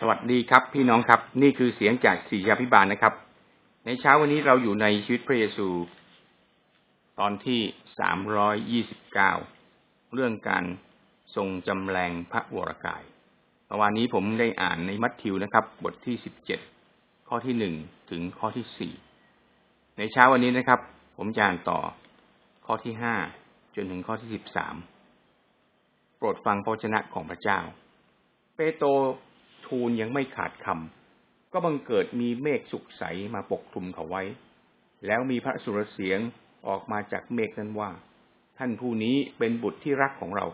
สวัสดีครับพี่น้องครับ นี่คือเสียงจากสี่ยาพิบาลนะครับ ในเช้าวันนี้เราอยู่ในชีวิตพระเยซู ตอนที่สามร้อยยี่สิบเก้าเรื่องการทรงจำแรงพระวรกายเมื่อวานนี้ผมได้อ่านในมัทธิวนะครับ บทที่สิบเจ็ดข้อที่หนึ่งถึงข้อที่สี่ในเช้าวันนี้นะครับ ผมจะอ่านต่อข้อที่ห้าจนถึงข้อที่สิบสามโปรดฟังพระชนะของพระเจ้า เปโตร ทูลยังไม่ขาดคำก็บังเกิดมีเมฆสุกใสมาปกคลุมเขาไว้ แล้วมีพระสุรเสียงออกมาจากเมฆนั้นว่า ท่านผู้นี้เป็นบุตรที่รักของเรา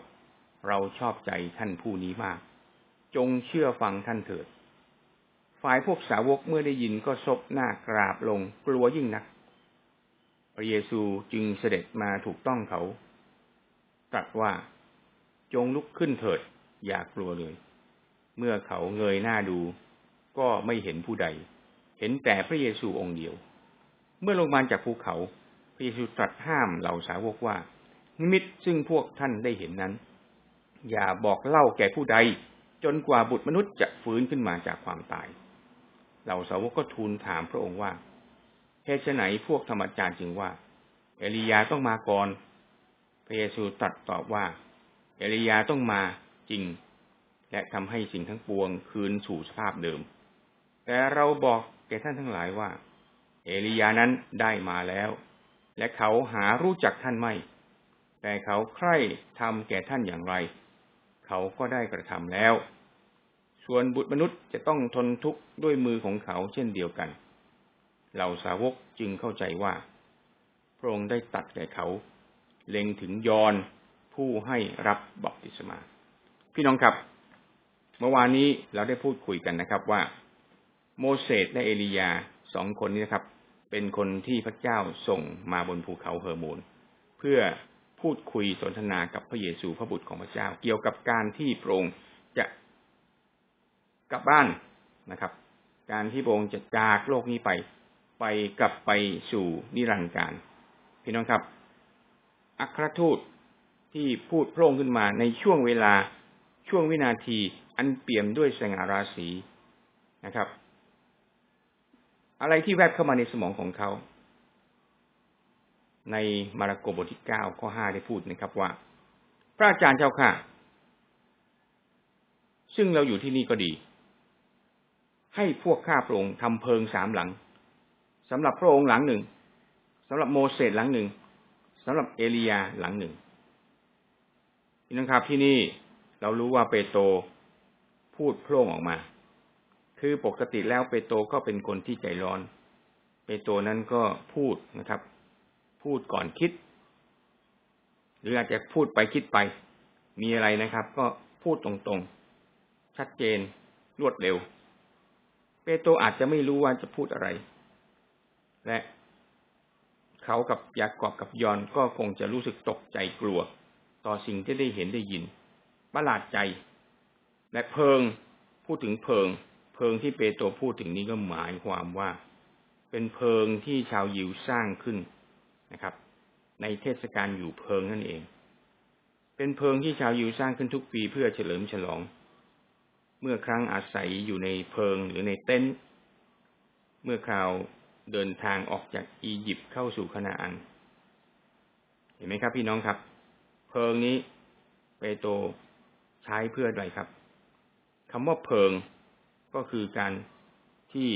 เราชอบใจท่านผู้นี้มาก จงเชื่อฟังท่านเถิด ฝ่ายพวกสาวกเมื่อได้ยินก็ซบหน้ากราบลงกลัวยิ่งนัก พระเยซูจึงเสด็จมาถูกต้องเขาตรัสว่าจงลุกขึ้นเถิด อย่ากลัวเลย เมื่อเขาเงยหน้าดู ก็ไม่เห็นผู้ใด เห็นแต่พระเยซูองค์เดียว เมื่อลงมาจากภูเขา พระเยซูตรัสห้ามเหล่าสาวกว่า นิมิตซึ่งพวกท่านได้เห็นนั้น อย่าบอกเล่าแก่ผู้ใด จนกว่าบุตรมนุษย์จะฟื้นขึ้นมาจากความตาย เหล่าสาวกก็ทูลถามพระองค์ว่าเหตุไหนพวกธรรมจารย์จึงว่า เอลียาต้องมาก่อน พระเยซูตรัสตอบว่า เอลียาต้องมาจริง และทำให้สิ่งทั้งปวงคืนสู่สภาพเดิม แต่เราบอกแก่ท่านทั้งหลายว่า เอลียานั้นได้มาแล้ว และเขาหารู้จักท่านไม่ แต่เขาใคร่ทำแก่ท่านอย่างไร เขาก็ได้กระทำแล้ว ส่วนบุตรมนุษย์จะต้องทนทุกข์ด้วยมือของเขาเช่นเดียวกัน เหล่าสาวกจึงเข้าใจว่าพระองค์ได้ตัดแก่เขา เล็งถึงยอนผู้ให้รับบัพติศมา พี่น้องครับ มื่อวานนี้เราได้พูดคุยกันนะครับว่า โมเสสและเอลียาสองคนนี้นะครับ เป็นคนที่พระเจ้าส่งมาบนภูเขาเฮอร์โมนเพื่อพูดคุยสนทนากับพระเยซูพระบุตรของพระเจ้า เกี่ยวกับการที่พระองค์จะกลับบ้านนะครับ การที่พระองค์จะจากโลกนี้ไปไปกลับไปสู่นิรันดร์การ พี่น้องครับ อัครทูตที่พูดโพร่งขึ้นมาในช่วงเวลาช่วงวินาที อันเปี่ยมด้วยแสงอาราศีนะครับ อะไรที่แวบเข้ามาในสมองของเขา ในมาระโกบทที่เก้าข้อห้าได้พูดนะครับว่า พระอาจารย์เจ้าค่ะ ซึ่งเราอยู่ที่นี่ก็ดี ให้พวกข้าพระองค์ทำเพิงสามหลังสำหรับพระองค์หลังหนึ่งสำหรับโมเสสหลังหนึ่งสำหรับเอลียาหลังหนึ่งพี่น้องครับที่นี่เรารู้ว่าเปโตร พูดโพร่งออกมา คือปกติแล้วเปโตรก็เป็นคนที่ใจร้อน เปโตรนั้นก็พูดนะครับ พูดก่อนคิด หรืออาจจะพูดไปคิดไป มีอะไรนะครับ ก็พูดตรงๆ ชัดเจน รวดเร็ว เปโตรอาจจะไม่รู้ว่าจะพูดอะไร และเขากับยากอบกับยอนก็คงจะรู้สึกตกใจกลัว ต่อสิ่งที่ได้เห็นได้ยิน ประหลาดใจ และเพิงพูดถึงเพิง เพิงที่เปโตรพูดถึงนี้ก็หมายความว่า เป็นเพิงที่ชาวยิวสร้างขึ้นนะครับ ในเทศกาลอยู่เพิงนั่นเอง เป็นเพิงที่ชาวยิวสร้างขึ้นทุกปีเพื่อเฉลิมฉลอง เมื่อครั้งอาศัยอยู่ในเพิงหรือในเต็นท์เมื่อคราวเดินทางออกจากอียิปต์เข้าสู่คณาอัน เห็นไหมครับพี่น้องครับ เพิงนี้เปโตรใช้เพื่ออะไรครับ คำว่าเพิงก็คือการที่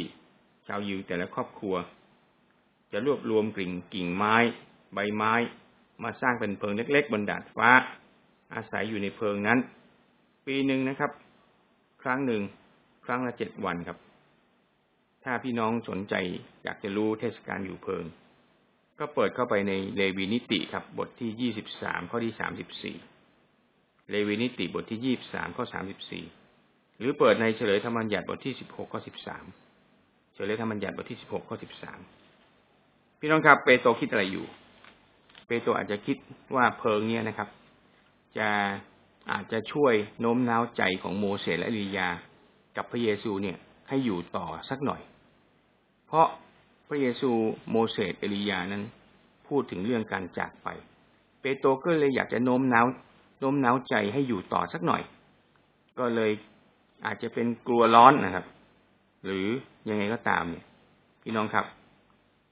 ชาวยิวแต่ละครอบครัว จะรวบรวมกิ่งกิ่งไม้ ใบไม้ มาสร้างเป็นเพิงเล็ก ๆ บนดาดฟ้า อาศัยอยู่ในเพิงนั้น ปีหนึ่งนะครับ ครั้งหนึ่ง ครั้งละเจ็ดวันครับ ถ้าพี่น้องสนใจอยากจะรู้เทศกาลอยู่เพิง ก็เปิดเข้าไปในเลวีนิติครับ บทที่ยี่สิบสามข้อที่สามสิบสี่เลวีนิติบทที่ยี่บสามข้อสามสิบสี่ หรือเปิดในเฉลยธรรมัญญัติบทที่สิบหกข้อสิบสามเฉลยธรรมัญญัติบทที่สิบหกข้อสิบสามพี่น้องครับเปโตรคิดอะไรอยู่ เปโตรอาจจะคิดว่าเพลิงเนี้ยนะครับ จะอาจจะช่วยโน้มน้าวใจของโมเสสและลียา กับพระเยซูเนี่ย ให้อยู่ต่อสักหน่อย เพราะพระเยซูโมเสสเอลียานั้น พูดถึงเรื่องการจากไป เปโตรก็เลยอยากจะโน้มน้าวโน้มน้าวใจให้อยู่ต่อสักหน่อย ก็เลย อาจจะเป็นกลัวร้อนนะครับ หรือยังไงก็ตามเนี่ย พี่น้องครับ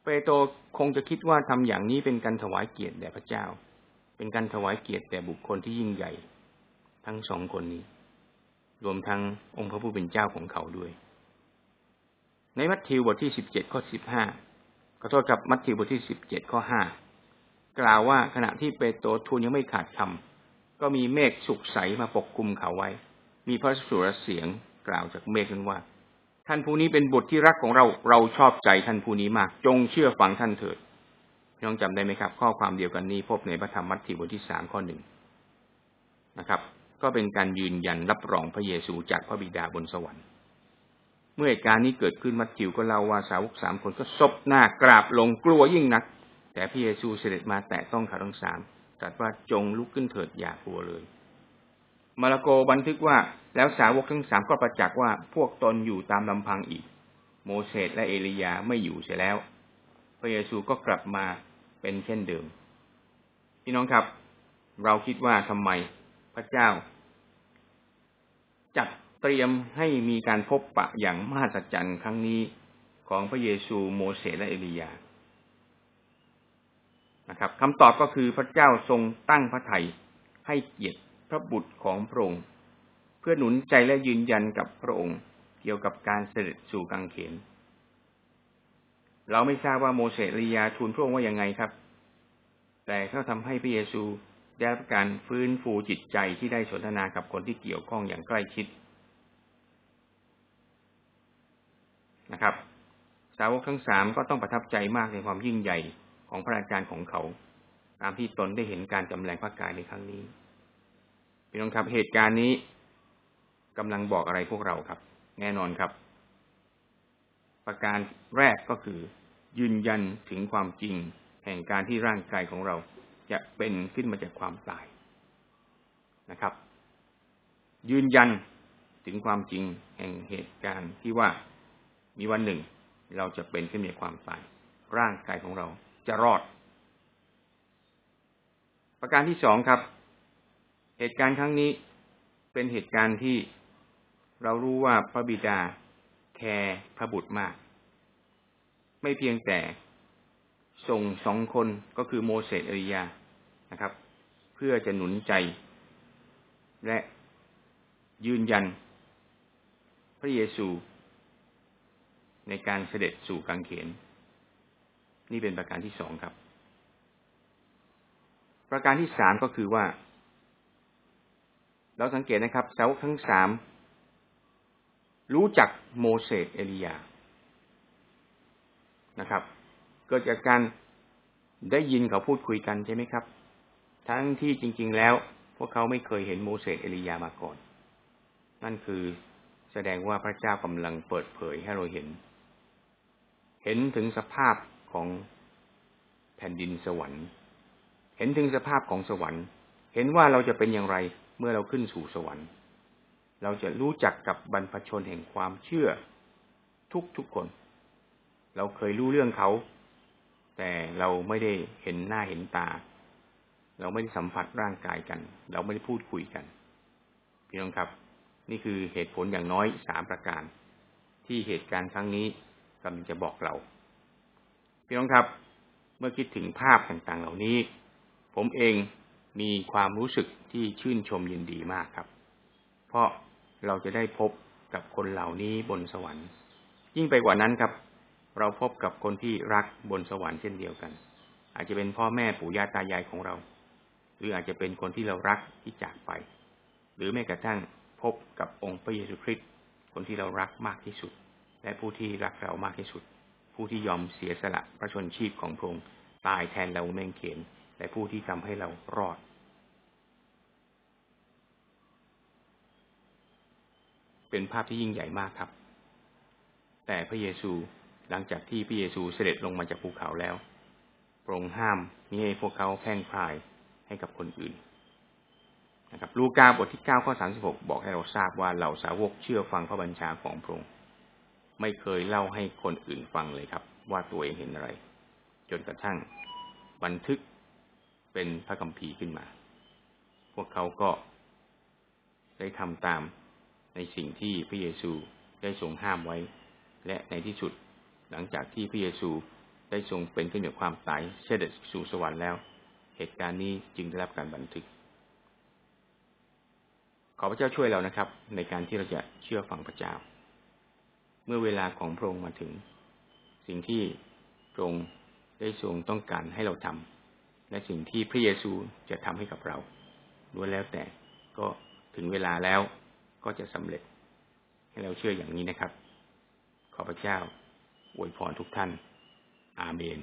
เปโตรคงจะคิดว่าทำอย่างนี้เป็นการถวายเกียรติแด่พระเจ้า เป็นการถวายเกียรติแด่บุคคลที่ยิ่งใหญ่ ทั้งสองคนนี้ รวมทั้งองค์พระผู้เป็นเจ้าของเขาด้วย ในมัทธิวบทที่สิบเจ็ดข้อสิบห้าขอโทษกับมัทธิวบทที่สิบเจ็ดข้อห้ากล่าวว่าขณะที่เปโตรทูลยังไม่ขาดคำก็มีเมฆสุกใสมาปกคลุมเขาไว้ มีพระสุรเสียงกล่าวจากเมฆนั้นว่า ท่านผู้นี้เป็นบุตรที่รักของเราเราชอบใจท่านผู้นี้มาก จงเชื่อฟังท่านเถิดน้องจำได้ไหมครับ ข้อความเดียวกันนี้พบในพระธรรมมัทธิวบทที่สามข้อหนึ่งนะครับ ก็เป็นการยืนยันรับรองพระเยซูจากพระบิดาบนสวรรค์ เมื่อเหตุการณ์นี้เกิดขึ้นมัทธิวก็เล่าว่าสาวกสามคนก็ซบหน้ากราบลงกลัวยิ่งนัก แต่พระเยซูเสด็จมาแตะต้องเขาทั้งสามตรัสว่าจงลุกขึ้นเถิดอย่ากลัวเลย มาระโกบันทึกว่าแล้วสาวกทั้งสามก็ประจักษ์ว่าพวกตนอยู่ตามลำพังอีก โมเสสและเอลียาไม่อยู่เสียแล้ว พระเยซูก็กลับมาเป็นเช่นเดิม พี่น้องครับ เราคิดว่าทำไมพระเจ้า จัดเตรียมให้มีการพบปะอย่างมหัศจรรย์ครั้งนี้ของพระเยซูโมเสสและเอลียานะครับคำตอบก็คือพระเจ้าทรงตั้งพระไถ่ให้เกียรติ พระบุตรของพระองค์ เพื่อหนุนใจและยืนยันกับพระองค์ เกี่ยวกับการเสด็จสู่กังเขน เราไม่ทราบว่าโมเสสลียาทูลพระองค์ว่ายังไงครับ แต่เขาทำให้พระเยซูได้รับการฟื้นฟูจิตใจที่ได้สนทนากับคนที่เกี่ยวข้องอย่างใกล้ชิดนะครับ สาวกทั้งสามก็ต้องประทับใจมากในความยิ่งใหญ่ของพระอาจารย์ของเขา ตามที่ตนได้เห็นการจำแรงพระกายในครั้งนี้ พี่น้องครับเหตุการณ์นี้กำลังบอกอะไรพวกเราครับ แน่นอนครับ ประการแรกก็คือ ยืนยันถึงความจริง แห่งการที่ร่างกายของเราจะเป็นขึ้นมาจากความตายนะครับ ยืนยันถึงความจริงแห่งเหตุการณ์ที่ว่ามีวันหนึ่ง เราจะเป็นขึ้นมาความตาย ร่างกายของเราจะรอด ประการที่สองครับ เหตุการณ์ครั้งนี้เป็นเหตุการณ์ที่เรารู้ว่าพระบิดาแคร์พระบุตรมาก ไม่เพียงแต่ส่งสองคนก็คือโมเสสเอริยานะครับ เพื่อจะหนุนใจ และยืนยัน พระเยซู ในการเสด็จสู่กังเขน นี่เป็นประการที่สองครับ ประการที่สามก็คือว่า เราสังเกตนะครับสาวกทั้งสามรู้จักโมเสสเอลียานะครับ เกิดจากการได้ยินเขาพูดคุยกันใช่ไหมครับ ทั้งที่จริง ๆ แล้ว พวกเขาไม่เคยเห็นโมเสสเอลียามาก่อน นั่นคือแสดงว่าพระเจ้ากำลังเปิดเผยให้เราเห็น เห็นถึงสภาพของแผ่นดินสวรรค์ เห็นถึงสภาพของสวรรค์ เห็นว่าเราจะเป็นอย่างไร เมื่อเราขึ้นสู่สวรรค์ เราจะรู้จักกับบรรพชนแห่งความเชื่อทุกทุกคน เราเคยรู้เรื่องเขา แต่เราไม่ได้เห็นหน้าเห็นตา เราไม่ได้สัมผัสร่างกายกัน เราไม่ได้พูดคุยกัน พี่น้องครับ นี่คือเหตุผลอย่างน้อยสามประการ ที่เหตุการณ์ครั้งนี้กำลังจะบอกเรา พี่น้องครับ เมื่อคิดถึงภาพต่างๆ เหล่านี้ ผมเอง มีความรู้สึกที่ชื่นชมยินดีมากครับ เพราะเราจะได้พบกับคนเหล่านี้บนสวรรค์ ยิ่งไปกว่านั้นครับ เราพบกับคนที่รักบนสวรรค์เช่นเดียวกัน อาจจะเป็นพ่อแม่ปู่ย่าตายายของเรา หรืออาจจะเป็นคนที่เรารักที่จากไป หรือแม้กระทั่งพบกับองค์พระเยซูคริสต์คนที่เรารักมากที่สุด และผู้ที่รักเรามากที่สุด ผู้ที่ยอมเสียสละพระชนชีพของพระองค์ตายแทนเราแม่งเขน และผู้ที่ทำให้เรารอด เป็นภาพที่ยิ่งใหญ่มากครับ แต่พระเยซูหลังจากที่พระเยซูเสด็จลงมาจากภูเขาแล้วพระองค์ห้ามมิให้พวกเขาแพ่งพรายให้กับคนอื่นนะครับ ลูกาบทที่เก้าข้อสามสิบหกบอกให้เราทราบว่าเหล่าสาวกเชื่อฟังพระบัญชาของพระองค์ไม่เคยเล่าให้คนอื่นฟังเลยครับ ว่าตัวเองเห็นอะไร จนกระทั่งบันทึก เป็นพระคัมภีร์ขึ้นมา พวกเขาก็ได้ทำตามในสิ่งที่พระเยซูได้ทรงห้ามไว้ และในที่สุดหลังจากที่พระเยซูได้ทรงเป็นขึ้นเหนือความตายเสด็จสู่สวรรค์แล้ว เหตุการณ์นี้จึงได้รับการบันทึก ขอพระเจ้าช่วยเรานะครับ ในการที่เราจะเชื่อฟังพระเจ้า เมื่อเวลาของพระองค์มาถึง สิ่งที่พระองค์ได้ทรงต้องการให้เราทำ และสิ่งที่พระเยซูจะทำให้กับเราล้วนแล้วแต่ก็ถึงเวลาแล้วก็จะสำเร็จ ให้เราเชื่ออย่างนี้นะครับ ขอพระเจ้าอวยพรทุกท่าน อาเมน